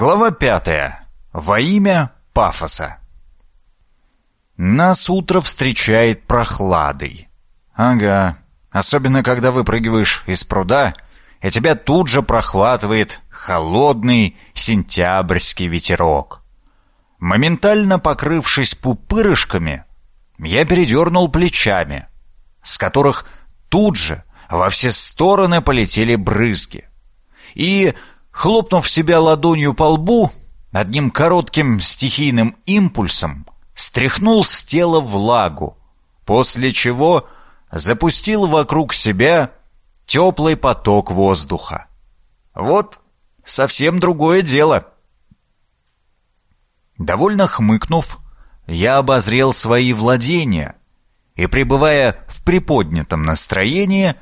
Глава пятая. Во имя пафоса. Нас утро встречает прохладой. Ага, особенно когда выпрыгиваешь из пруда, и тебя тут же прохватывает холодный сентябрьский ветерок. Моментально покрывшись пупырышками, я передернул плечами, с которых тут же во все стороны полетели брызги. И Хлопнув себя ладонью по лбу, одним коротким стихийным импульсом стряхнул с тела влагу, после чего запустил вокруг себя теплый поток воздуха. Вот совсем другое дело. Довольно хмыкнув, я обозрел свои владения и, пребывая в приподнятом настроении,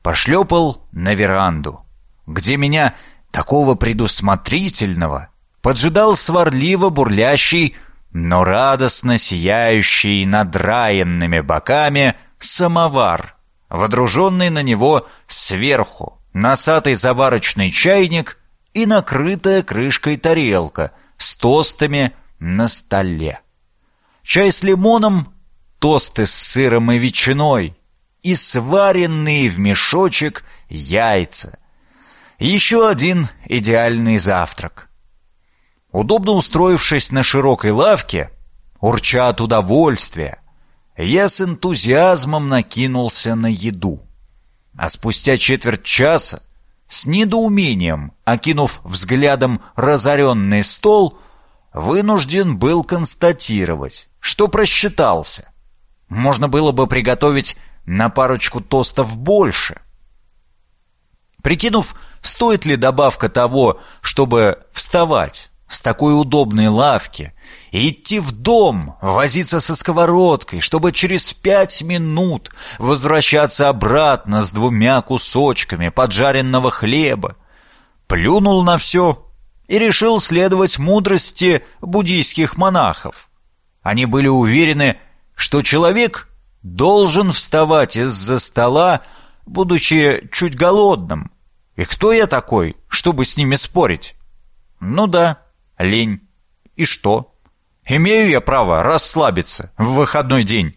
пошлепал на веранду, где меня такого предусмотрительного, поджидал сварливо бурлящий, но радостно сияющий надраенными боками самовар, водруженный на него сверху, носатый заварочный чайник и накрытая крышкой тарелка с тостами на столе. Чай с лимоном, тосты с сыром и ветчиной и сваренные в мешочек яйца — еще один идеальный завтрак. Удобно устроившись на широкой лавке, урча от удовольствия, я с энтузиазмом накинулся на еду. А спустя четверть часа, с недоумением, окинув взглядом разоренный стол, вынужден был констатировать, что просчитался. Можно было бы приготовить на парочку тостов больше. Прикинув, стоит ли добавка того, чтобы вставать с такой удобной лавки и идти в дом, возиться со сковородкой, чтобы через пять минут возвращаться обратно с двумя кусочками поджаренного хлеба, плюнул на все и решил следовать мудрости буддийских монахов. Они были уверены, что человек должен вставать из-за стола, будучи чуть голодным, и кто я такой, чтобы с ними спорить? Ну да, лень. И что? Имею я право расслабиться в выходной день.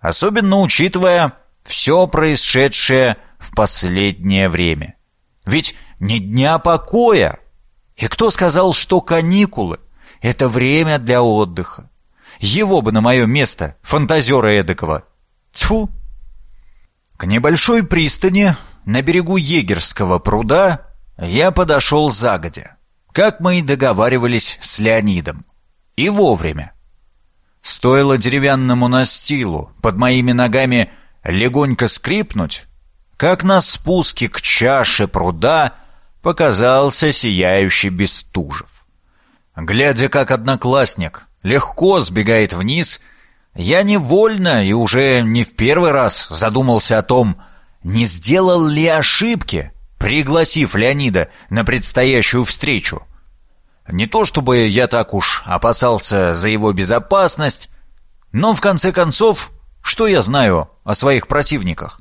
Особенно учитывая все происшедшее в последнее время. Ведь не дня покоя. И кто сказал, что каникулы — это время для отдыха? Его бы на мое место, фантазера эдакого. Тьфу! К небольшой пристани на берегу Егерского пруда я подошел загодя, как мы и договаривались с Леонидом. И вовремя. Стоило деревянному настилу под моими ногами легонько скрипнуть, как на спуске к чаше пруда показался сияющий Бестужев. Глядя, как одноклассник легко сбегает вниз, я невольно и уже не в первый раз задумался о том, не сделал ли ошибки, пригласив Леонида на предстоящую встречу. Не то чтобы я так уж опасался за его безопасность, но в конце концов, что я знаю о своих противниках?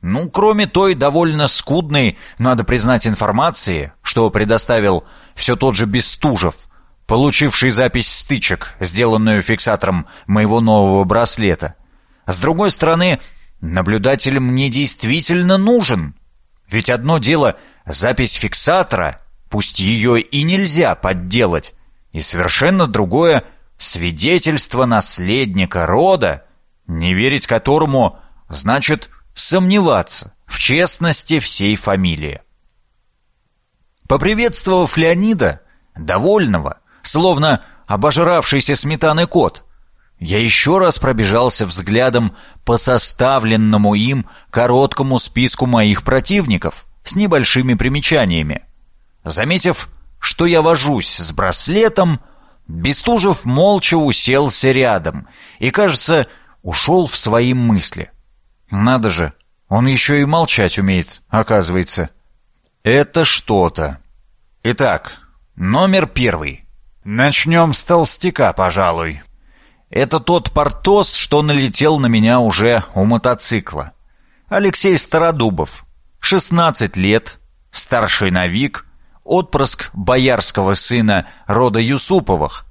Ну, кроме той довольно скудной, надо признать, информации, что предоставил все тот же Бестужев, получивший запись стычек, сделанную фиксатором моего нового браслета. С другой стороны, Наблюдатель мне действительно нужен. Ведь одно дело запись фиксатора, пусть ее и нельзя подделать, и совершенно другое свидетельство наследника рода, не верить которому значит сомневаться в честности всей фамилии. Поприветствовав Леонида, довольного, словно обожравшийся сметаны кот, я еще раз пробежался взглядом по составленному им короткому списку моих противников с небольшими примечаниями. Заметив, что я вожусь с браслетом, Бестужев молча уселся рядом и, кажется, ушел в свои мысли. Надо же, он еще и молчать умеет, оказывается. Это что-то. Итак, номер первый. Начнем с толстяка, пожалуй. Это тот Портос, что налетел на меня уже у мотоцикла. Алексей Стародубов. 16 лет, старший новик, отпрыск боярского сына рода Юсуповых.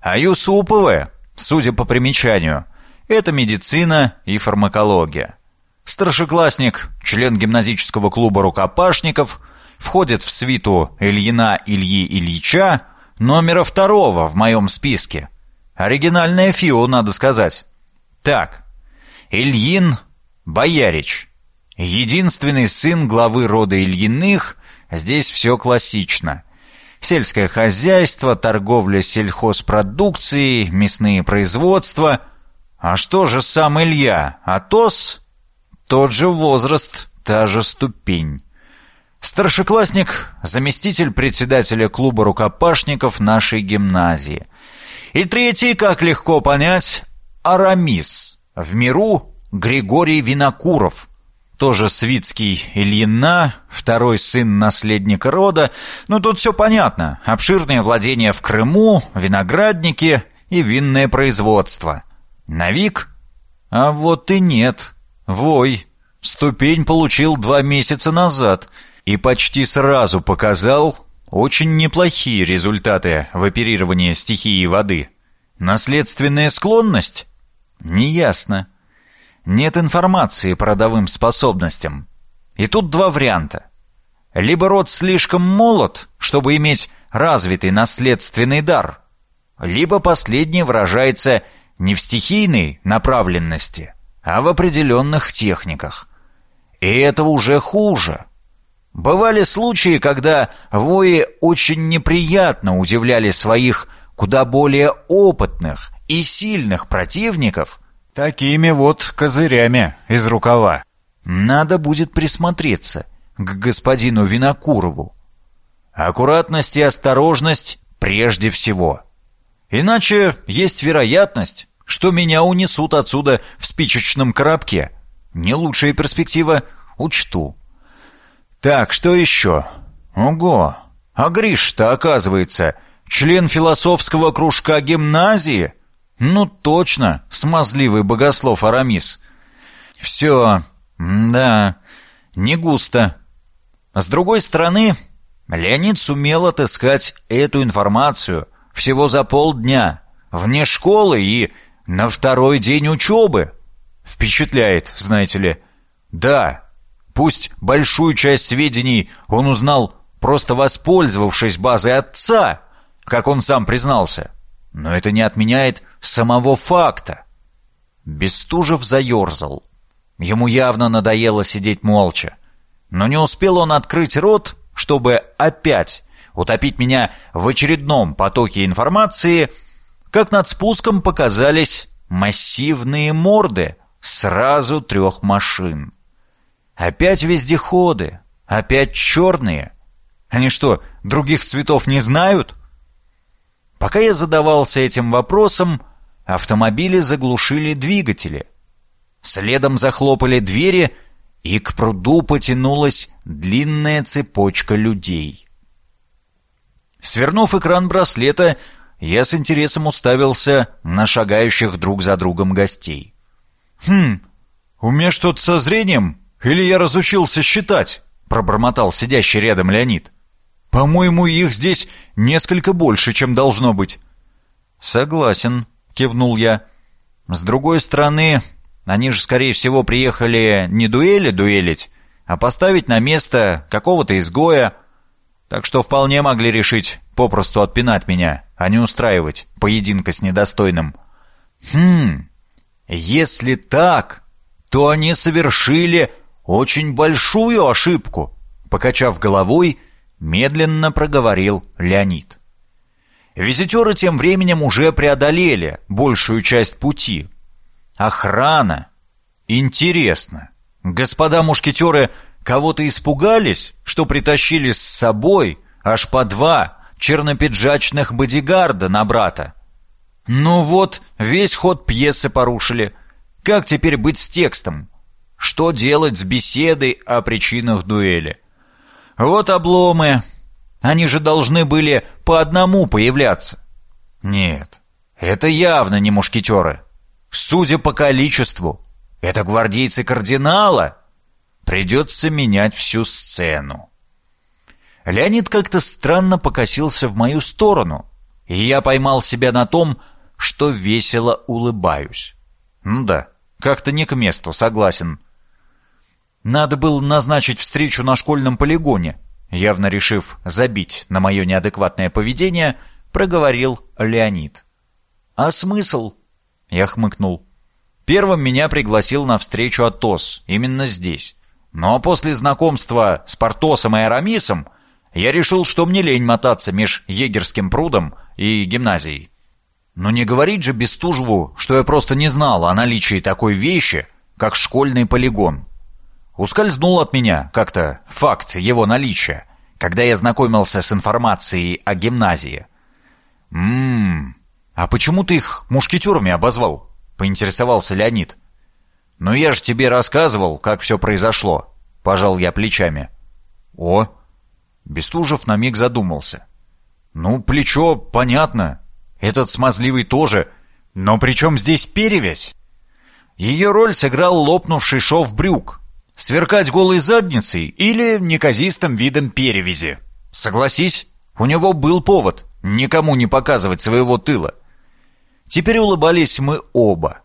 А Юсуповы, судя по примечанию, это медицина и фармакология. Старшеклассник, член гимназического клуба рукопашников, входит в свиту Ильина Ильи Ильича, номера второго в моем списке. Оригинальное фио, надо сказать. Так, Ильин Боярич. Единственный сын главы рода Ильиных, здесь все классично. Сельское хозяйство, торговля сельхозпродукцией, мясные производства. А что же сам Илья? Атос? Тот же возраст, та же ступень. Старшеклассник, заместитель председателя клуба рукопашников нашей гимназии. И третий, как легко понять, Арамис. В миру Григорий Винокуров. Тоже Свицкий Ильина, второй сын наследника рода. Ну, тут все понятно. Обширные владения в Крыму, виноградники и винное производство. Навик? А вот и нет. Вой. Ступень получил два месяца назад и почти сразу показал очень неплохие результаты в оперировании стихии воды. Наследственная склонность? Неясно. Нет информации по родовым способностям. И тут два варианта. Либо род слишком молод, чтобы иметь развитый наследственный дар, либо последний выражается не в стихийной направленности, а в определенных техниках. И это уже хуже. Бывали случаи, когда вои очень неприятно удивляли своих куда более опытных и сильных противников такими вот козырями из рукава. Надо будет присмотреться к господину Винокурову. Аккуратность и осторожность прежде всего. Иначе есть вероятность, что меня унесут отсюда в спичечном коробке. Не лучшая перспектива, учту. Так, что еще? Ого! А Гриш-то, оказывается, член философского кружка гимназии? Ну, точно, смазливый богослов Арамис. Все, да, не густо. С другой стороны, Леонид сумел отыскать эту информацию всего за полдня, вне школы и на второй день учебы. Впечатляет, знаете ли. Да, пусть большую часть сведений он узнал, просто воспользовавшись базой отца, как он сам признался. Но это не отменяет самого факта. Бестужев заерзал. Ему явно надоело сидеть молча. Но не успел он открыть рот, чтобы опять утопить меня в очередном потоке информации, как над спуском показались массивные морды сразу трех машин. Опять вездеходы, опять черные. Они что, других цветов не знают? Пока я задавался этим вопросом, автомобили заглушили двигатели. Следом захлопали двери, и к пруду потянулась длинная цепочка людей. Свернув экран браслета, я с интересом уставился на шагающих друг за другом гостей. «Хм, у меня что-то со зрением? Или я разучился считать?» — пробормотал сидящий рядом Леонид. «По-моему, их здесь несколько больше, чем должно быть». «Согласен», — кивнул я. «С другой стороны, они же, скорее всего, приехали не дуэли дуэлить, а поставить на место какого-то изгоя, так что вполне могли решить попросту отпинать меня, а не устраивать поединка с недостойным. Хм, если так, то они совершили очень большую ошибку, покачав головой, медленно проговорил Леонид. Визитеры тем временем уже преодолели большую часть пути. Охрана. Интересно, господа мушкетеры кого-то испугались, что притащили с собой аж по два чернопиджачных бодигарда на брата? Ну вот, весь ход пьесы порушили. Как теперь быть с текстом? Что делать с беседой о причинах дуэли? Вот обломы. Они же должны были по одному появляться. Нет, это явно не мушкетеры. Судя по количеству, это гвардейцы кардинала. Придется менять всю сцену. Леонид как-то странно покосился в мою сторону, и я поймал себя на том, что весело улыбаюсь. Ну да, как-то не к месту, согласен. Надо было назначить встречу на школьном полигоне, явно решив забить на мое неадекватное поведение, проговорил Леонид. «А смысл?» Я хмыкнул. Первым меня пригласил на встречу Атос, именно здесь. Но после знакомства с Портосом и Арамисом я решил, что мне лень мотаться меж егерским прудом и гимназией. Но не говорить же Бестужеву, что я просто не знал о наличии такой вещи, как школьный полигон. Ускользнул от меня как-то факт его наличия, когда я знакомился с информацией о гимназии. «Ммм, а почему ты их мушкетерами обозвал?» — поинтересовался Леонид. «Ну я же тебе рассказывал, как все произошло», — пожал я плечами. «О, Бестужев на миг задумался. «Ну, плечо, понятно. Этот смазливый тоже. Но при чем здесь перевязь?» Ее роль сыграл лопнувший шов брюк. Сверкать голой задницей или неказистым видом перевязи. Согласись, у него был повод никому не показывать своего тыла. Теперь улыбались мы оба,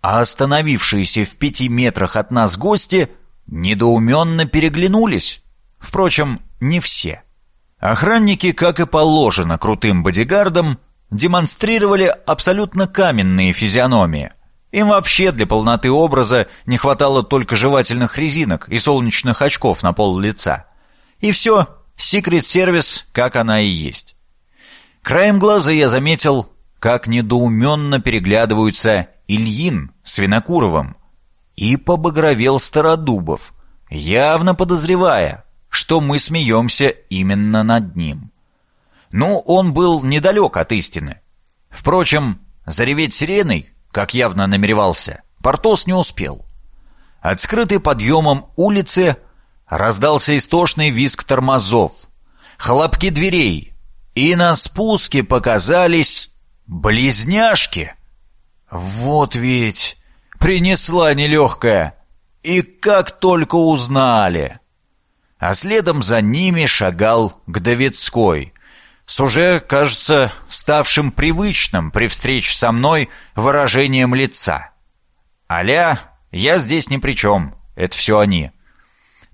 а остановившиеся в пяти метрах от нас гости недоуменно переглянулись. Впрочем, не все. Охранники, как и положено крутым бодигардам, демонстрировали абсолютно каменные физиономии. Им вообще для полноты образа не хватало только жевательных резинок и солнечных очков на пол лица. И все, секрет-сервис, как она и есть. Краем глаза я заметил, как недоуменно переглядываются Ильин с Винокуровым, и побагровел Стародубов, явно подозревая, что мы смеемся именно над ним. Ну, он был недалек от истины. Впрочем, зареветь сиреной, как явно намеревался, Портос не успел. От скрытой подъемом улицы раздался истошный визг тормозов, хлопки дверей, и на спуске показались близняшки. Вот ведь принесла нелегкая, и как только узнали а следом за ними шагал Гдовицкой, с уже, кажется, ставшим привычным при встрече со мной выражением лица. «Аля, я здесь ни при чем, это все они».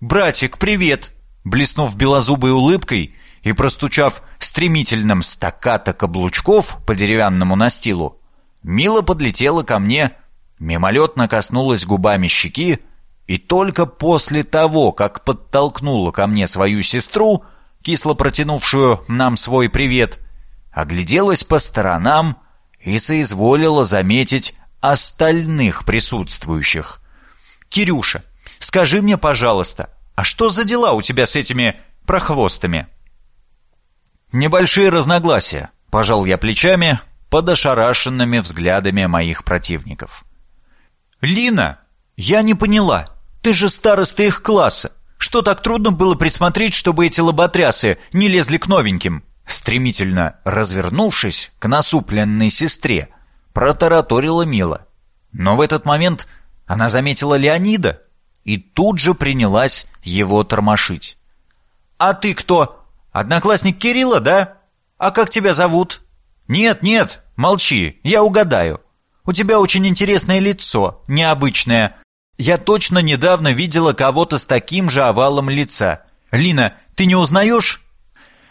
«Братик, привет!» Блеснув белозубой улыбкой и простучав стремительным стаккато каблучков по деревянному настилу, Мила подлетела ко мне, мимолетно коснулась губами щеки, и только после того, как подтолкнула ко мне свою сестру, кисло протянувшую нам свой привет, огляделась по сторонам и соизволила заметить остальных присутствующих. «Кирюша, скажи мне, пожалуйста, а что за дела у тебя с этими прохвостами?» «Небольшие разногласия», — пожал я плечами под ошарашенными взглядами моих противников. «Лина, я не поняла, ты же староста их класса. Что так трудно было присмотреть, чтобы эти лоботрясы не лезли к новеньким?» Стремительно развернувшись к насупленной сестре, протараторила Мила. Но в этот момент она заметила Леонида и тут же принялась его тормошить. «А ты кто? Одноклассник Кирилла, да? А как тебя зовут?» «Нет, нет, молчи, я угадаю. У тебя очень интересное лицо, необычное. Я точно недавно видела кого-то с таким же овалом лица. Лина, ты не узнаешь?»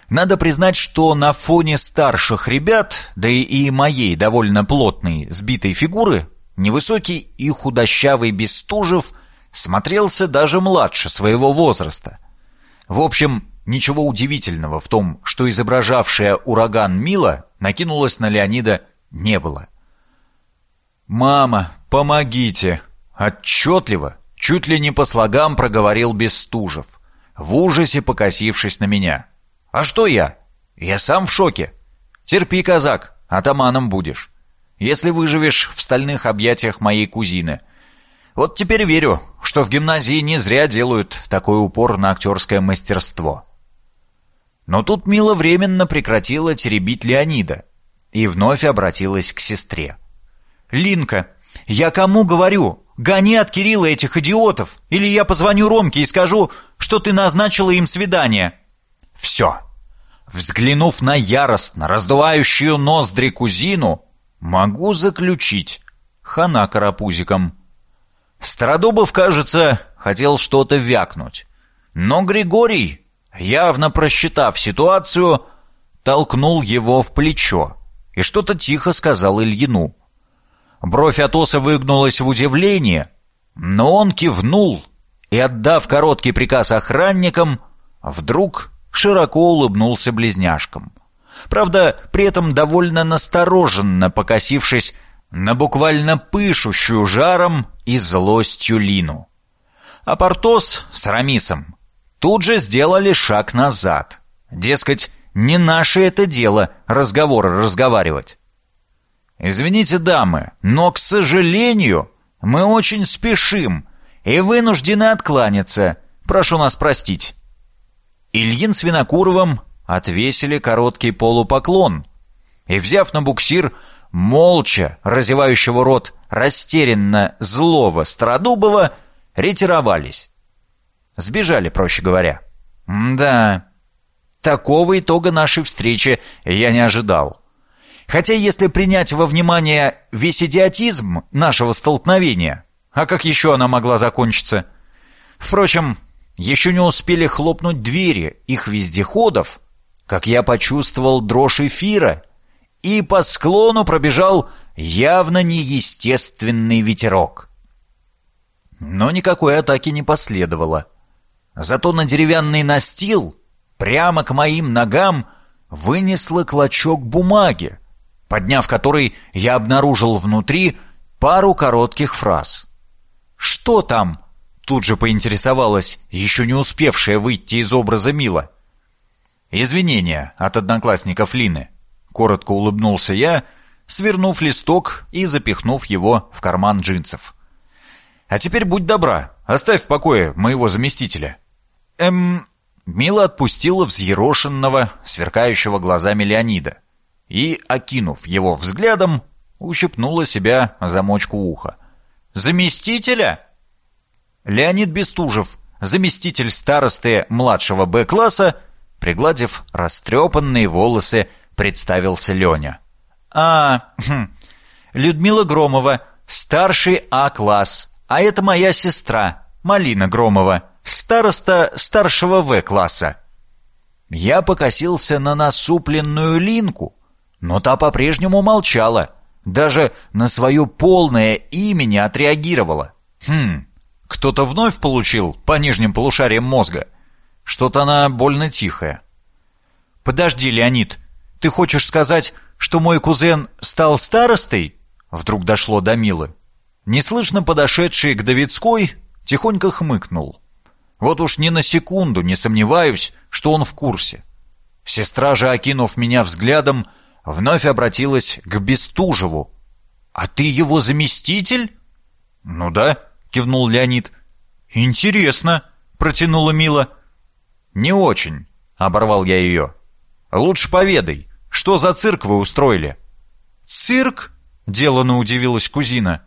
Надо признать, что на фоне старших ребят, да и моей довольно плотной, сбитой фигуры, невысокий и худощавый Бестужев смотрелся даже младше своего возраста. В общем, ничего удивительного в том, что изображавшая ураган Мила накинулась на Леонида не было. «Мама, помогите!» Отчетливо, чуть ли не по слогам проговорил Бестужев, в ужасе покосившись на меня. «А что я? Я сам в шоке. Терпи, казак, атаманом будешь. Если выживешь в стальных объятиях моей кузины. Вот теперь верю, что в гимназии не зря делают такой упор на актерское мастерство». Но тут Мила временно прекратила теребить Леонида и вновь обратилась к сестре. «Линка, я кому говорю? Гони от Кирилла этих идиотов, или я позвоню Ромке и скажу, что ты назначила им свидание». Все. Взглянув на яростно раздувающую ноздри кузину, могу заключить хана карапузиком. Стародубов, кажется, хотел что-то вякнуть. Но Григорий, явно просчитав ситуацию, толкнул его в плечо и что-то тихо сказал Ильину. Бровь Атоса выгнулась в удивлении, но он кивнул и, отдав короткий приказ охранникам, вдруг широко улыбнулся близняшкам. Правда, при этом довольно настороженно покосившись на буквально пышущую жаром и злостью Лину. А Портос с Рамисом тут же сделали шаг назад. Дескать, не наше это дело разговоры разговаривать. «Извините, дамы, но, к сожалению, мы очень спешим и вынуждены откланяться. Прошу нас простить». Ильин с Винокуровым отвесили короткий полупоклон и, взяв на буксир молча разевающего рот растерянно злого Стародубова, ретировались. Сбежали, проще говоря. да, такого итога нашей встречи я не ожидал. Хотя если принять во внимание весь идиотизм нашего столкновения, а как еще она могла закончиться? Впрочем, еще не успели хлопнуть двери их вездеходов, как я почувствовал дрожь эфира, и по склону пробежал явно неестественный ветерок. Но никакой атаки не последовало. Зато на деревянный настил, прямо к моим ногам, вынесло клочок бумаги, подняв который, я обнаружил внутри пару коротких фраз. «Что там?» — тут же поинтересовалась, еще не успевшая выйти из образа Мила. «Извинения от одноклассников Лины», — коротко улыбнулся я, свернув листок и запихнув его в карман джинсов. «А теперь будь добра, оставь в покое моего заместителя». «Эм...» Мила отпустила взъерошенного, сверкающего глазами Леонида и, окинув его взглядом, ущипнула себя замочку уха. «Заместителя?» Леонид Бестужев, заместитель старосты младшего Б-класса, пригладив растрепанные волосы, представился Леня. «А, хм, Людмила Громова, старший А-класс, а это моя сестра, Малина Громова, староста старшего В-класса». Я покосился на насупленную Линку, но та по-прежнему молчала, даже на свое полное имя не отреагировала. Хм, кто-то вновь получил по нижним полушариям мозга. Что-то она больно тихая. «Подожди, Леонид, ты хочешь сказать, что мой кузен стал старостой?» Вдруг дошло до Милы. Неслышно подошедший к Давидской тихонько хмыкнул. Вот уж ни на секунду не сомневаюсь, что он в курсе. Сестра же, окинув меня взглядом, вновь обратилась к Бестужеву. «А ты его заместитель?» «Ну да», — кивнул Леонид. «Интересно», — протянула Мила. «Не очень», — оборвал я ее. «Лучше поведай, что за цирк вы устроили?» «Цирк?» — делано удивилась кузина.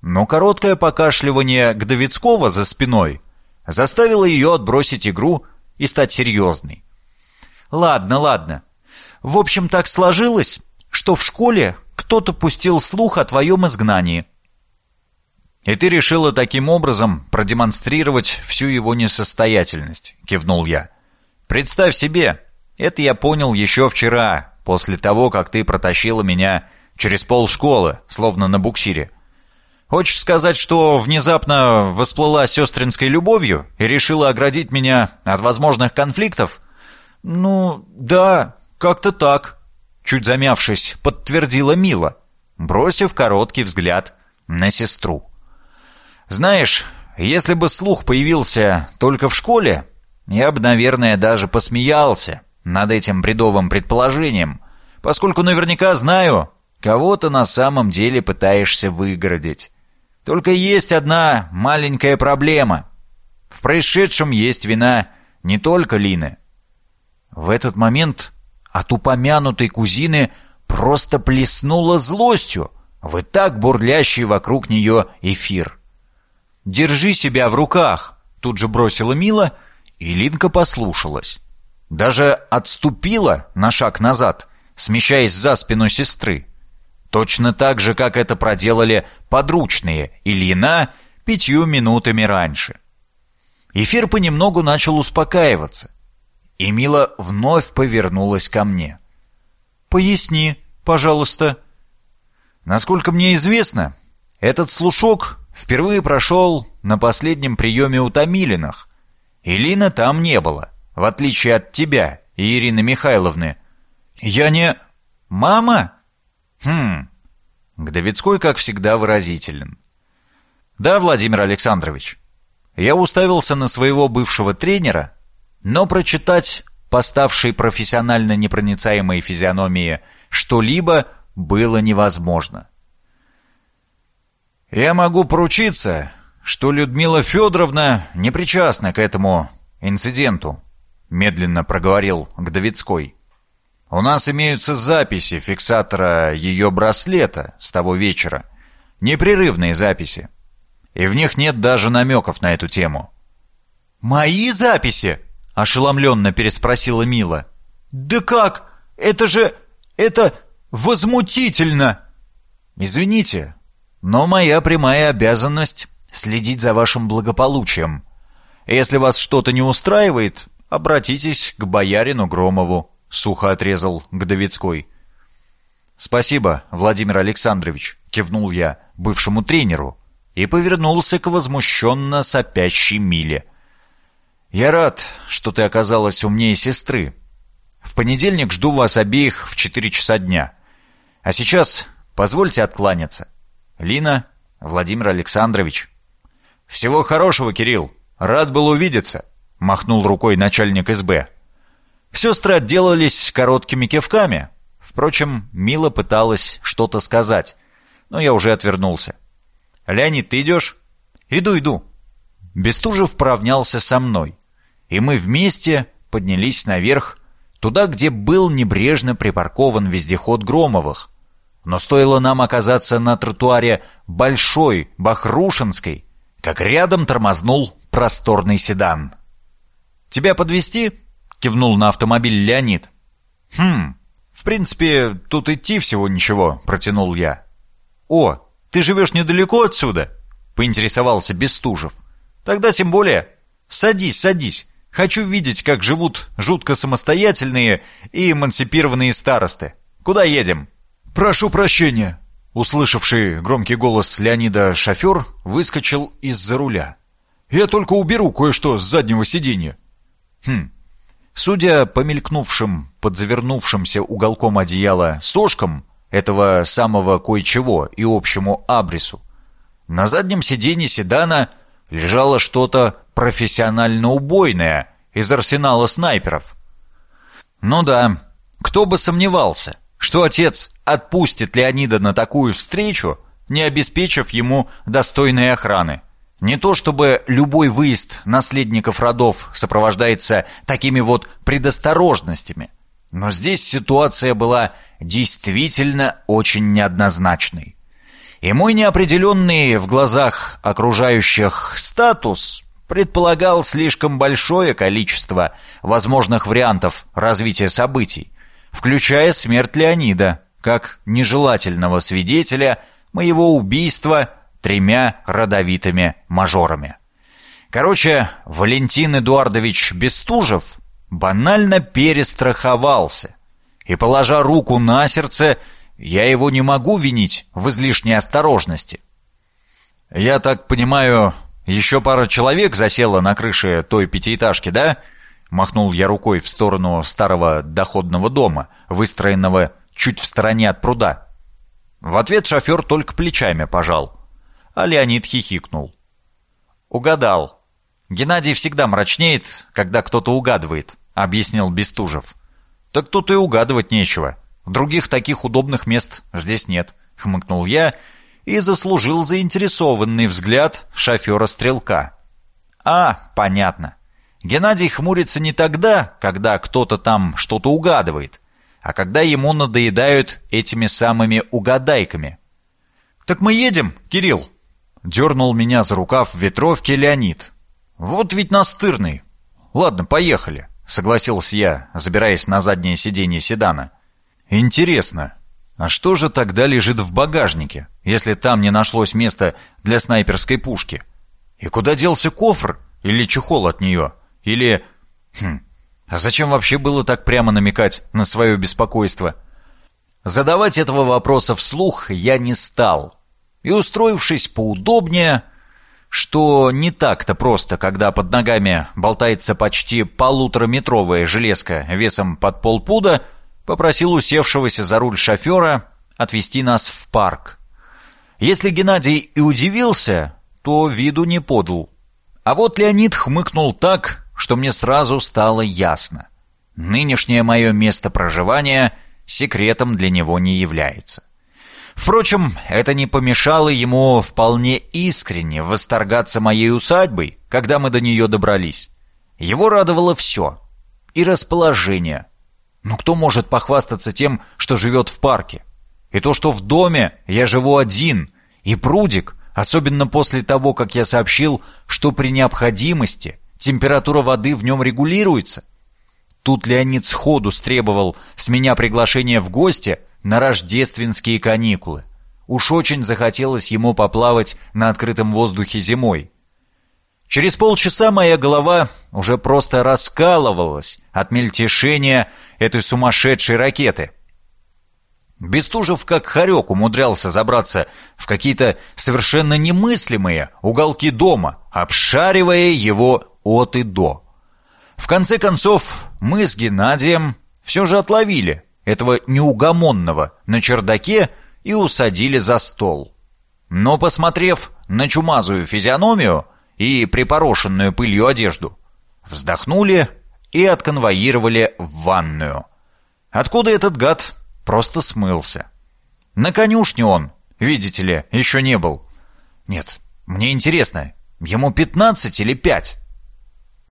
Но короткое покашливание Гдовицкого за спиной заставило ее отбросить игру и стать серьезной. «Ладно, ладно. В общем, так сложилось, что в школе кто-то пустил слух о твоем изгнании. И ты решила таким образом продемонстрировать всю его несостоятельность, кивнул я. Представь себе, это я понял еще вчера, после того, как ты протащила меня через пол школы, словно на буксире. Хочешь сказать, что внезапно восплыла сестринской любовью и решила оградить меня от возможных конфликтов? Ну, да, «Как-то так», — чуть замявшись, подтвердила Мила, бросив короткий взгляд на сестру. «Знаешь, если бы слух появился только в школе, я бы, наверное, даже посмеялся над этим бредовым предположением, поскольку наверняка знаю, кого ты на самом деле пытаешься выгородить. Только есть одна маленькая проблема. В происшедшем есть вина не только Лины». В этот момент от упомянутой кузины просто плеснула злостью в и так бурлящий вокруг нее эфир. «Держи себя в руках!» — тут же бросила Мила, и Линка послушалась. Даже отступила на шаг назад, смещаясь за спину сестры. Точно так же, как это проделали подручные Ильина пятью минутами раньше. Эфир понемногу начал успокаиваться, и Мила вновь повернулась ко мне. «Поясни, пожалуйста». Насколько мне известно, этот слушок впервые прошел на последнем приеме у Томилиных. Илина там не было, в отличие от тебя Ирины Михайловны. Я не... Мама? Хм... Гдовицкой, как всегда, выразителен. Да, Владимир Александрович. Я уставился на своего бывшего тренера, но прочитать поставшей профессионально непроницаемой физиономии что-либо было невозможно. «Я могу поручиться, что Людмила Федоровна не причастна к этому инциденту», медленно проговорил Гдовицкой. «У нас имеются записи фиксатора ее браслета с того вечера. Непрерывные записи. И в них нет даже намеков на эту тему». «Мои записи?» – ошеломленно переспросила Мила. «Да как? Это же... это возмутительно!» «Извините, но моя прямая обязанность — следить за вашим благополучием. Если вас что-то не устраивает, обратитесь к боярину Громову», — сухо отрезал Гдовицкой. «Спасибо, Владимир Александрович», — кивнул я бывшему тренеру и повернулся к возмущенно сопящей Миле. «Я рад, что ты оказалась умнее сестры. В понедельник жду вас обеих в четыре часа дня. А сейчас позвольте откланяться». Лина, Владимир Александрович. «Всего хорошего, Кирилл! Рад был увидеться!» — махнул рукой начальник СБ. Сестры отделались короткими кивками. Впрочем, Мила пыталась что-то сказать, но я уже отвернулся. «Леонид, ты идешь?» «Иду, иду». Бестужев поравнялся со мной, и мы вместе поднялись наверх, туда, где был небрежно припаркован вездеход Громовых — но стоило нам оказаться на тротуаре Большой Бахрушинской, как рядом тормознул просторный седан. «Тебя подвести? кивнул на автомобиль Леонид. «Хм, в принципе, тут идти всего ничего», — протянул я. «О, ты живешь недалеко отсюда?» — поинтересовался Бестужев. «Тогда тем более. Садись, садись. Хочу видеть, как живут жутко самостоятельные и эмансипированные старосты. Куда едем?» «Прошу прощения!» Услышавший громкий голос Леонида шофер выскочил из-за руля. «Я только уберу кое-что с заднего сиденья». «Хм». Судя по мелькнувшим под завернувшимся уголком одеяла сошкам этого самого кое-чего и общему абрису, на заднем сиденье седана лежало что-то профессионально убойное из арсенала снайперов. Ну да, кто бы сомневался — что отец отпустит Леонида на такую встречу, не обеспечив ему достойной охраны. Не то чтобы любой выезд наследников родов сопровождается такими вот предосторожностями, но здесь ситуация была действительно очень неоднозначной. И мой неопределенный в глазах окружающих статус предполагал слишком большое количество возможных вариантов развития событий, включая смерть Леонида, как нежелательного свидетеля моего убийства тремя родовитыми мажорами. Короче, Валентин Эдуардович Бестужев банально перестраховался. И, положа руку на сердце, я его не могу винить в излишней осторожности. «Я так понимаю, еще пара человек засела на крыше той пятиэтажки, да?» Махнул я рукой в сторону старого доходного дома, выстроенного чуть в стороне от пруда. В ответ шофер только плечами пожал, а Леонид хихикнул. «Угадал. Геннадий всегда мрачнеет, когда кто-то угадывает», — объяснил Бестужев. «Так тут и угадывать нечего. Других таких удобных мест здесь нет», — хмыкнул я и заслужил заинтересованный взгляд шофера-стрелка. «А, понятно. Геннадий хмурится не тогда, когда кто-то там что-то угадывает, а когда ему надоедают этими самыми угадайками. «Так мы едем, Кирилл!» Дернул меня за рукав в ветровке Леонид. «Вот ведь настырный!» «Ладно, поехали!» согласился я, забираясь на заднее сиденье седана. Интересно, а что же тогда лежит в багажнике, если там не нашлось места для снайперской пушки? И куда делся кофр или чехол от нее? Или... Хм, а зачем вообще было так прямо намекать на свое беспокойство? Задавать этого вопроса вслух я не стал. И, устроившись поудобнее, что не так-то просто, когда под ногами болтается почти полутораметровая железка весом под полпуда, попросил усевшегося за руль шофера отвезти нас в парк. Если Геннадий и удивился, то виду не подал. А вот Леонид хмыкнул так, что мне сразу стало ясно. Нынешнее мое место проживания секретом для него не является. Впрочем, это не помешало ему вполне искренне восторгаться моей усадьбой, когда мы до нее добрались. Его радовало все. И расположение. Но кто может похвастаться тем, что живет в парке? И то, что в доме я живу один, и прудик, особенно после того, как я сообщил, что при необходимости температура воды в нем регулируется. Тут Леонид сходу стребовал с меня приглашение в гости на рождественские каникулы. Уж очень захотелось ему поплавать на открытом воздухе зимой. Через полчаса моя голова уже просто раскалывалась от мельтешения этой сумасшедшей ракеты. Бестужев как хорек умудрялся забраться в какие-то совершенно немыслимые уголки дома, обшаривая его от и до. В конце концов, мы с Геннадием все же отловили этого неугомонного на чердаке и усадили за стол. Но, посмотрев на чумазую физиономию и припорошенную пылью одежду, вздохнули и отконвоировали в ванную. Откуда этот гад просто смылся. На конюшне он, видите ли, еще не был. Нет, мне интересно, ему 15 или 5?